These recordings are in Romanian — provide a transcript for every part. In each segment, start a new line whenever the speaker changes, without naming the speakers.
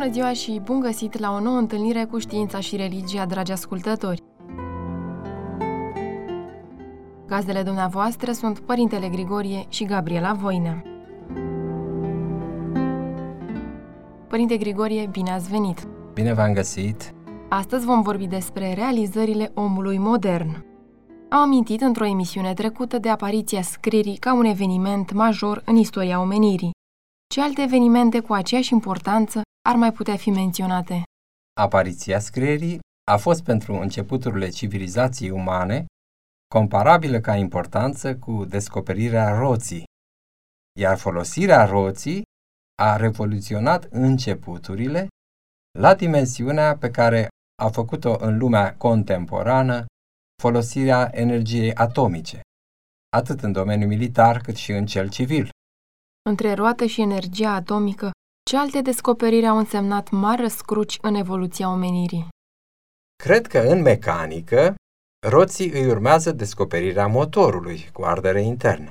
Bună ziua și bun găsit la o nouă întâlnire cu știința și religia, dragi ascultători! Gazdele dumneavoastră sunt Părintele Grigorie și Gabriela Voinea. Părinte Grigorie, bine ați venit!
Bine v-am găsit!
Astăzi vom vorbi despre realizările omului modern. Am amintit într-o emisiune trecută de apariția scrierii ca un eveniment major în istoria omenirii. Ce alte evenimente cu aceeași importanță ar mai putea fi menționate?
Apariția scrierii a fost pentru începuturile civilizației umane comparabilă ca importanță cu descoperirea roții, iar folosirea roții a revoluționat începuturile la dimensiunea pe care a făcut-o în lumea contemporană folosirea energiei atomice, atât în domeniul militar cât și în cel civil.
Între roată și energia atomică, ce alte descoperiri au însemnat mari răscruci în evoluția omenirii?
Cred că în mecanică, roții îi urmează descoperirea motorului cu ardere internă,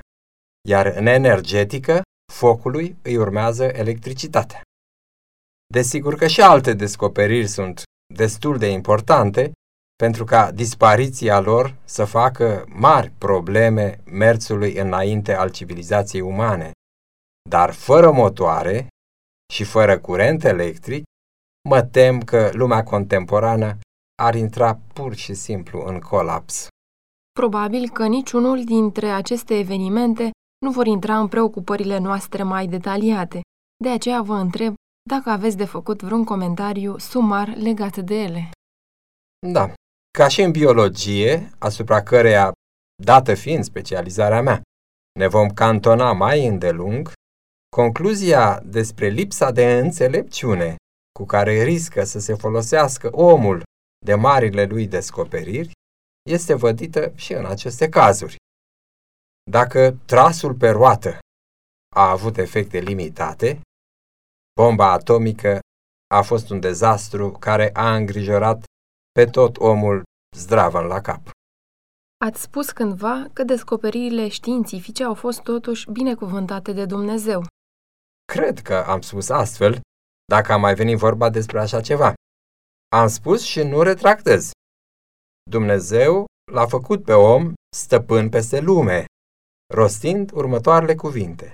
iar în energetică, focului îi urmează electricitatea. Desigur că și alte descoperiri sunt destul de importante pentru ca dispariția lor să facă mari probleme mersului înainte al civilizației umane. Dar fără motoare și fără curent electric, mă tem că lumea contemporană ar intra pur și simplu în colaps.
Probabil că niciunul dintre aceste evenimente nu vor intra în preocupările noastre mai detaliate. De aceea vă întreb dacă aveți de făcut vreun comentariu sumar legat de ele.
Da, ca și în biologie, asupra căreia, dată fiind specializarea mea, ne vom cantona mai îndelung, concluzia despre lipsa de înțelepciune cu care riscă să se folosească omul de marile lui descoperiri este vădită și în aceste cazuri. Dacă trasul pe roată a avut efecte limitate, bomba atomică a fost un dezastru care a îngrijorat pe tot omul zdravăn la cap.
Ați spus cândva că descoperirile științifice au fost totuși binecuvântate de Dumnezeu.
Cred că am spus astfel, dacă am mai venit vorba despre așa ceva. Am spus și nu retractez. Dumnezeu l-a făcut pe om stăpân peste lume, rostind următoarele cuvinte.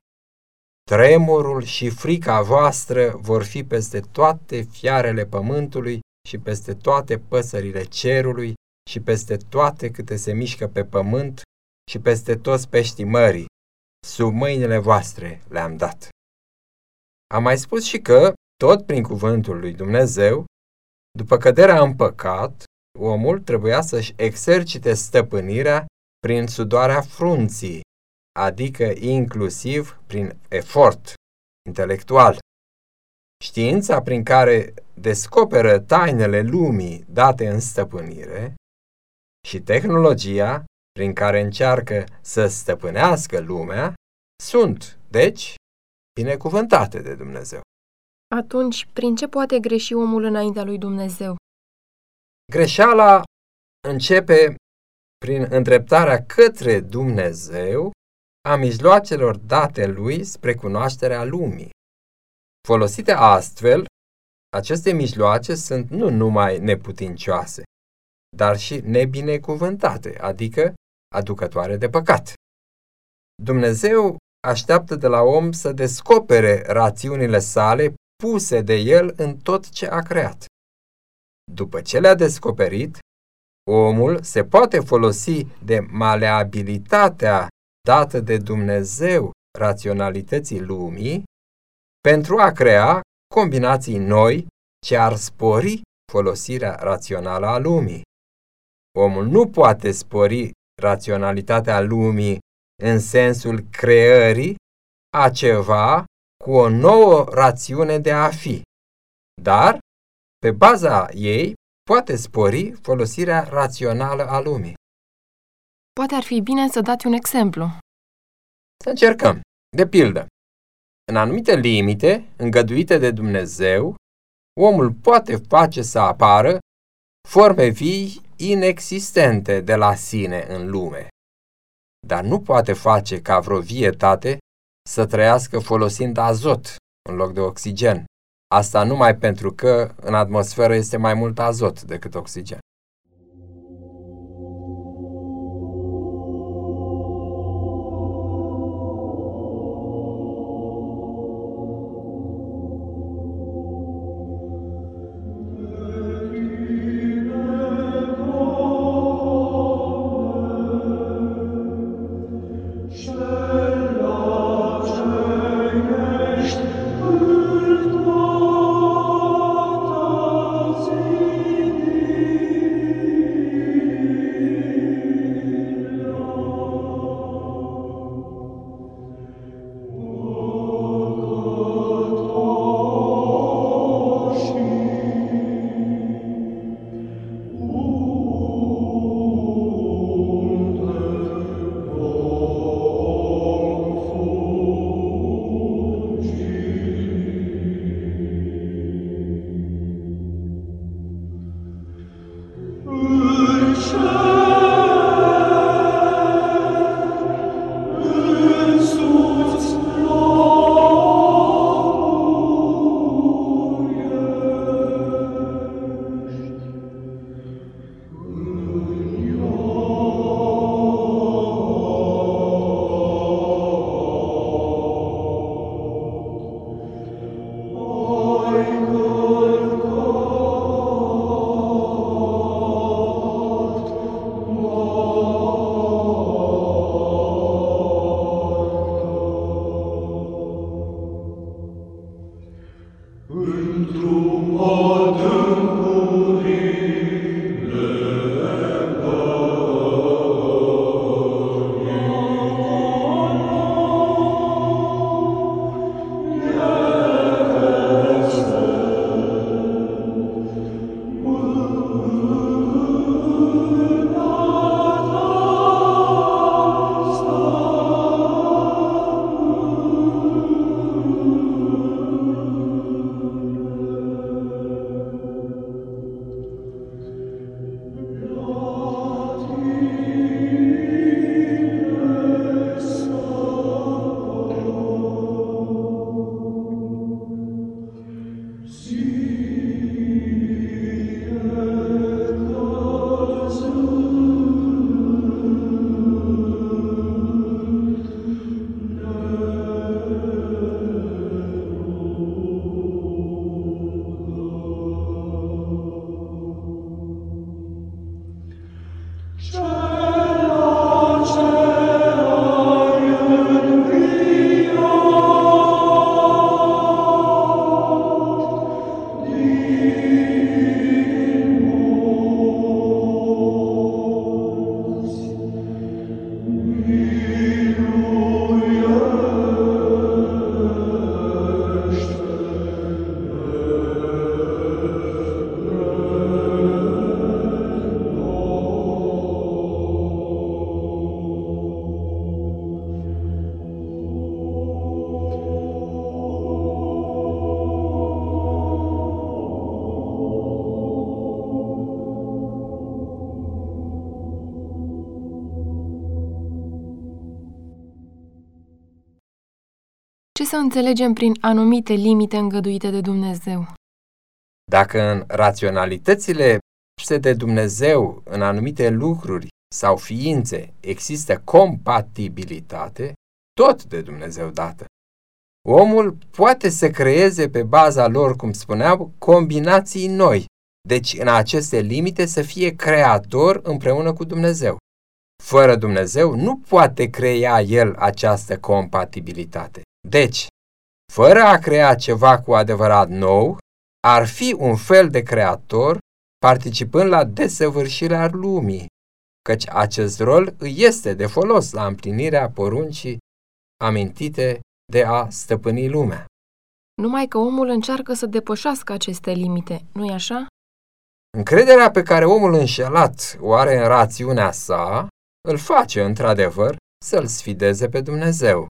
Tremurul și frica voastră vor fi peste toate fiarele pământului și peste toate păsările cerului și peste toate câte se mișcă pe pământ și peste toți peștii mării. Sub mâinile voastre le-am dat. Am mai spus și că, tot prin cuvântul lui Dumnezeu, după căderea în păcat, omul trebuia să-și exercite stăpânirea prin sudoarea frunții, adică inclusiv prin efort intelectual. Știința prin care descoperă tainele lumii date în stăpânire și tehnologia prin care încearcă să stăpânească lumea sunt, deci, binecuvântate de Dumnezeu.
Atunci, prin ce poate greși omul înaintea lui Dumnezeu?
Greșeala începe prin îndreptarea către Dumnezeu a mijloacelor date lui spre cunoașterea lumii. Folosite astfel, aceste mijloace sunt nu numai neputincioase, dar și nebinecuvântate, adică aducătoare de păcat. Dumnezeu așteaptă de la om să descopere rațiunile sale puse de el în tot ce a creat. După ce le-a descoperit, omul se poate folosi de maleabilitatea dată de Dumnezeu raționalității lumii pentru a crea combinații noi ce ar spori folosirea rațională a lumii. Omul nu poate spori raționalitatea lumii în sensul creării a ceva cu o nouă rațiune de a fi, dar, pe baza ei, poate spori folosirea rațională a lumii.
Poate ar fi bine să dați un exemplu.
Să încercăm. De pildă, în anumite limite îngăduite de Dumnezeu, omul poate face să apară forme vii inexistente de la sine în lume, dar nu poate face ca vreo vietate să trăiască folosind azot în loc de oxigen. Asta numai pentru că în atmosferă este mai mult azot decât oxigen.
Să înțelegem prin anumite limite îngăduite de Dumnezeu?
Dacă în raționalitățile puse de Dumnezeu în anumite lucruri sau ființe există compatibilitate, tot de Dumnezeu dată. Omul poate să creeze pe baza lor, cum spuneam, combinații noi, deci în aceste limite să fie creator împreună cu Dumnezeu. Fără Dumnezeu nu poate crea el această compatibilitate. Deci, fără a crea ceva cu adevărat nou, ar fi un fel de creator participând la desăvârșirea lumii, căci acest rol îi este de folos la împlinirea poruncii amintite de a stăpâni lumea.
Numai că omul încearcă să depășească aceste limite, nu-i așa?
Încrederea pe care omul înșelat o are în rațiunea sa îl face, într-adevăr, să-l sfideze pe Dumnezeu.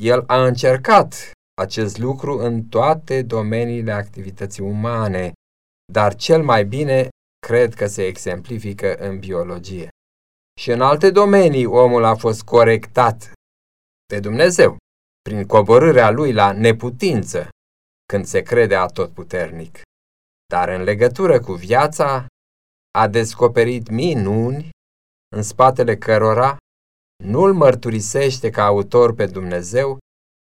El a încercat acest lucru în toate domeniile activității umane, dar cel mai bine cred că se exemplifică în biologie. Și în alte domenii omul a fost corectat de Dumnezeu, prin coborârea lui la neputință, când se crede atotputernic. Dar în legătură cu viața, a descoperit minuni în spatele cărora nu-l mărturisește ca autor pe Dumnezeu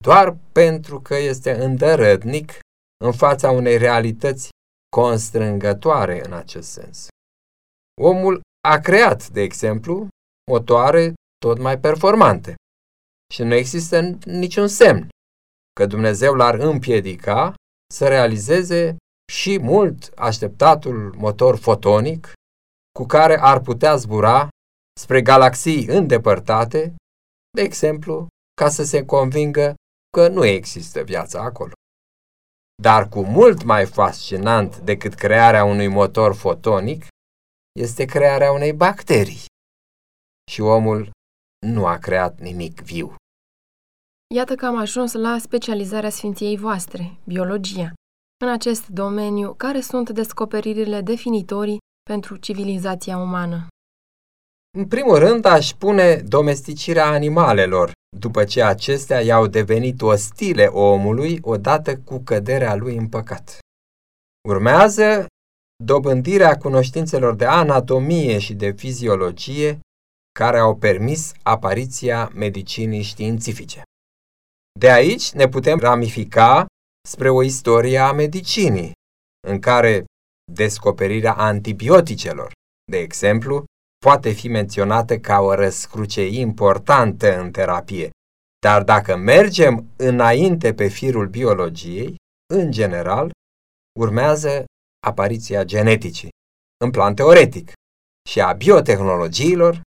doar pentru că este îndărădnic în fața unei realități constrângătoare în acest sens. Omul a creat, de exemplu, motoare tot mai performante și nu există niciun semn că Dumnezeu l-ar împiedica să realizeze și mult așteptatul motor fotonic cu care ar putea zbura spre galaxii îndepărtate, de exemplu, ca să se convingă că nu există viața acolo. Dar cu mult mai fascinant decât crearea unui motor fotonic este crearea unei bacterii. Și omul nu a creat nimic viu.
Iată că am ajuns la specializarea Sfinției voastre, biologia. În acest domeniu, care sunt descoperirile definitorii pentru civilizația umană?
În primul rând, aș pune domesticirea animalelor, după ce acestea i-au devenit ostile omului odată cu căderea lui în păcat. Urmează dobândirea cunoștințelor de anatomie și de fiziologie care au permis apariția medicinii științifice. De aici ne putem ramifica spre o istorie a medicinii, în care descoperirea antibioticelor, de exemplu, poate fi menționată ca o răscruce importantă în terapie. Dar dacă mergem înainte pe firul biologiei, în general, urmează apariția geneticii, în plan teoretic, și a biotehnologiilor,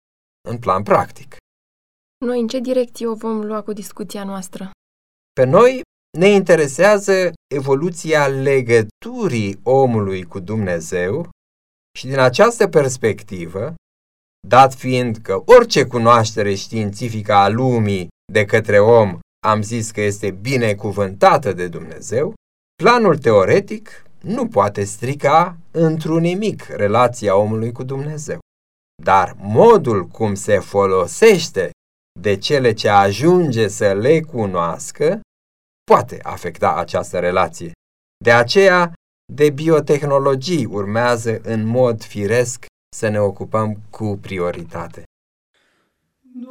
în plan practic.
Noi în ce direcție o vom lua cu discuția noastră?
Pe noi ne interesează evoluția legăturii omului cu Dumnezeu și din această perspectivă dat fiind că orice cunoaștere științifică a lumii de către om am zis că este binecuvântată de Dumnezeu, planul teoretic nu poate strica într-un nimic relația omului cu Dumnezeu. Dar modul cum se folosește de cele ce ajunge să le cunoască poate afecta această relație. De aceea, de biotehnologii urmează în mod firesc să ne ocupăm cu prioritate.
Ce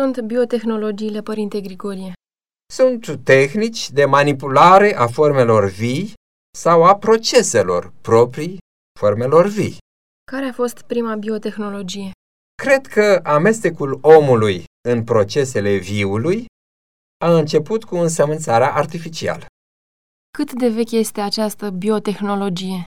sunt biotehnologiile, Părinte Grigorie?
Sunt tehnici de manipulare a formelor vii sau a proceselor proprii formelor vii.
Care a fost prima biotehnologie?
Cred că amestecul omului în procesele viului a început cu însămânțarea artificială.
Cât de veche este această biotehnologie?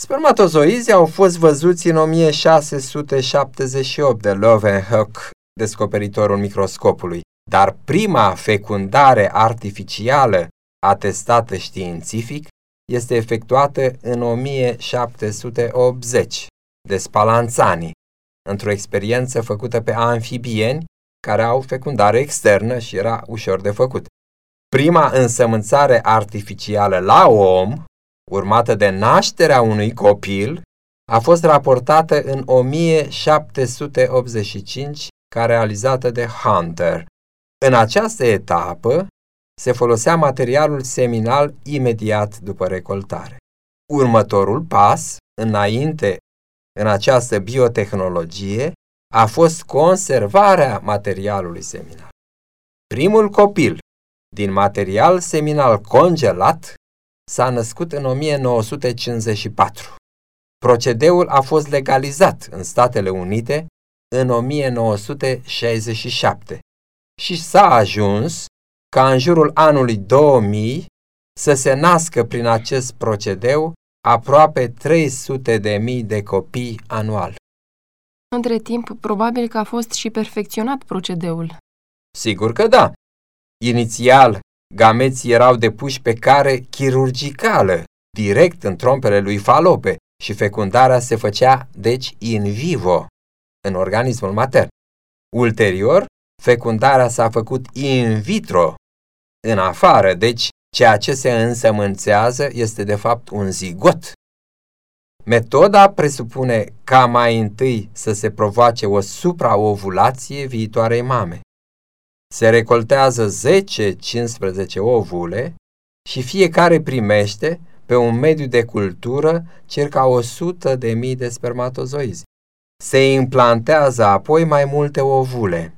Spermatozoizii au fost văzuți în 1678 de Leeuwenhoek, descoperitorul microscopului, dar prima fecundare artificială atestată științific este efectuată în 1780 de Spallanzani, într-o experiență făcută pe amfibieni care au fecundare externă și era ușor de făcut. Prima însămânțare artificială la om, urmată de nașterea unui copil, a fost raportată în 1785 ca realizată de Hunter. În această etapă se folosea materialul seminal imediat după recoltare. Următorul pas, înainte în această biotehnologie, a fost conservarea materialului seminal. Primul copil din material seminal congelat s-a născut în 1954. Procedeul a fost legalizat în Statele Unite în 1967 și s-a ajuns ca în jurul anului 2000 să se nască prin acest procedeu aproape 300 de mii de copii anual.
Între timp, probabil că a fost și perfecționat procedeul.
Sigur că da. Inițial, gameții erau depuși pe care chirurgicală, direct în trompele lui Falope și fecundarea se făcea, deci, in vivo, în organismul matern. Ulterior, fecundarea s-a făcut in vitro, în afară, deci ceea ce se însămânțează este de fapt un zigot. Metoda presupune ca mai întâi să se provoace o supraovulație viitoarei mame. Se recoltează 10-15 ovule și fiecare primește pe un mediu de cultură circa 100 de mii de spermatozoizi. Se implantează apoi mai multe ovule.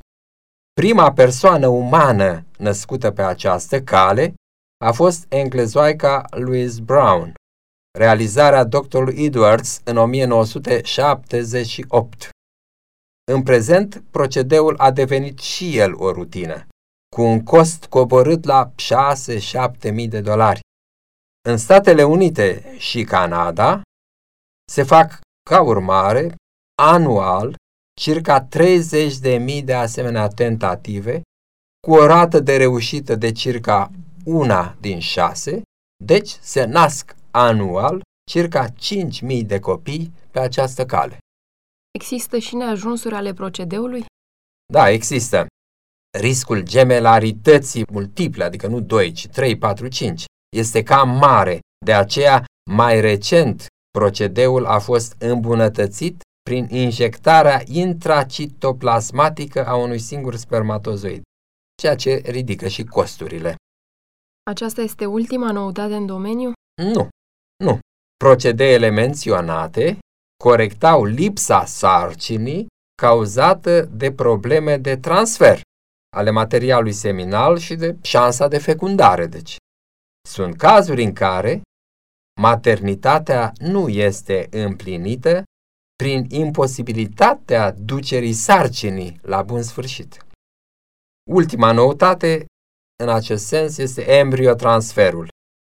Prima persoană umană născută pe această cale a fost englezoica Louise Brown, realizarea doctorului Edwards în 1978. În prezent, procedeul a devenit și el o rutină, cu un cost coborât la 6-7 mii de dolari. În Statele Unite și Canada se fac, ca urmare, anual circa 30.000 de asemenea tentative, cu o rată de reușită de circa una din șase, deci se nasc anual circa 5.000 de copii pe această cale.
Există și neajunsuri ale procedeului?
Da, există. Riscul gemelarității multiple, adică nu 2, ci 3, 4, 5, este cam mare. De aceea, mai recent, procedeul a fost îmbunătățit prin injectarea intracitoplasmatică a unui singur spermatozoid, ceea ce ridică și costurile.
Aceasta este ultima noutate în domeniu?
Nu, nu. Procedeele menționate corectau lipsa sarcinii cauzată de probleme de transfer ale materialului seminal și de șansa de fecundare, deci. Sunt cazuri în care maternitatea nu este împlinită prin imposibilitatea ducerii sarcinii la bun sfârșit. Ultima noutate în acest sens este embriotransferul,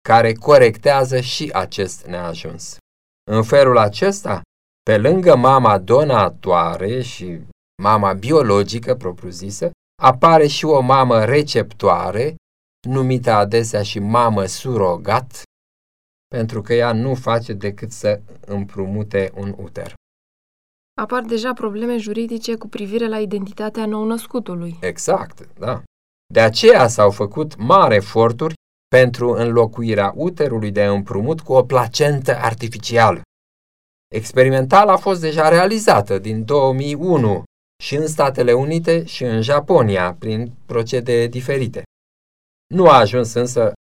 care corectează și acest neajuns. În felul acesta, pe lângă mama donatoare și mama biologică propriu-zisă, apare și o mamă receptoare, numită adesea și mamă surogat, pentru că ea nu face decât să împrumute un uter.
Apar deja probleme juridice cu privire la identitatea nou-născutului.
Exact, da. De aceea s-au făcut mari eforturi pentru înlocuirea uterului de împrumut cu o placentă artificială. Experimental a fost deja realizată din 2001 și în Statele Unite și în Japonia prin procedee diferite. Nu a ajuns însă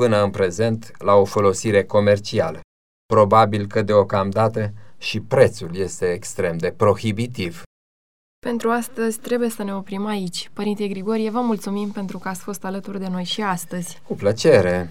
până în prezent la o folosire comercială. Probabil că deocamdată și prețul este extrem de prohibitiv.
Pentru astăzi trebuie să ne oprim aici. Părinte Grigorie, vă mulțumim pentru că ați fost alături de noi și astăzi.
Cu plăcere!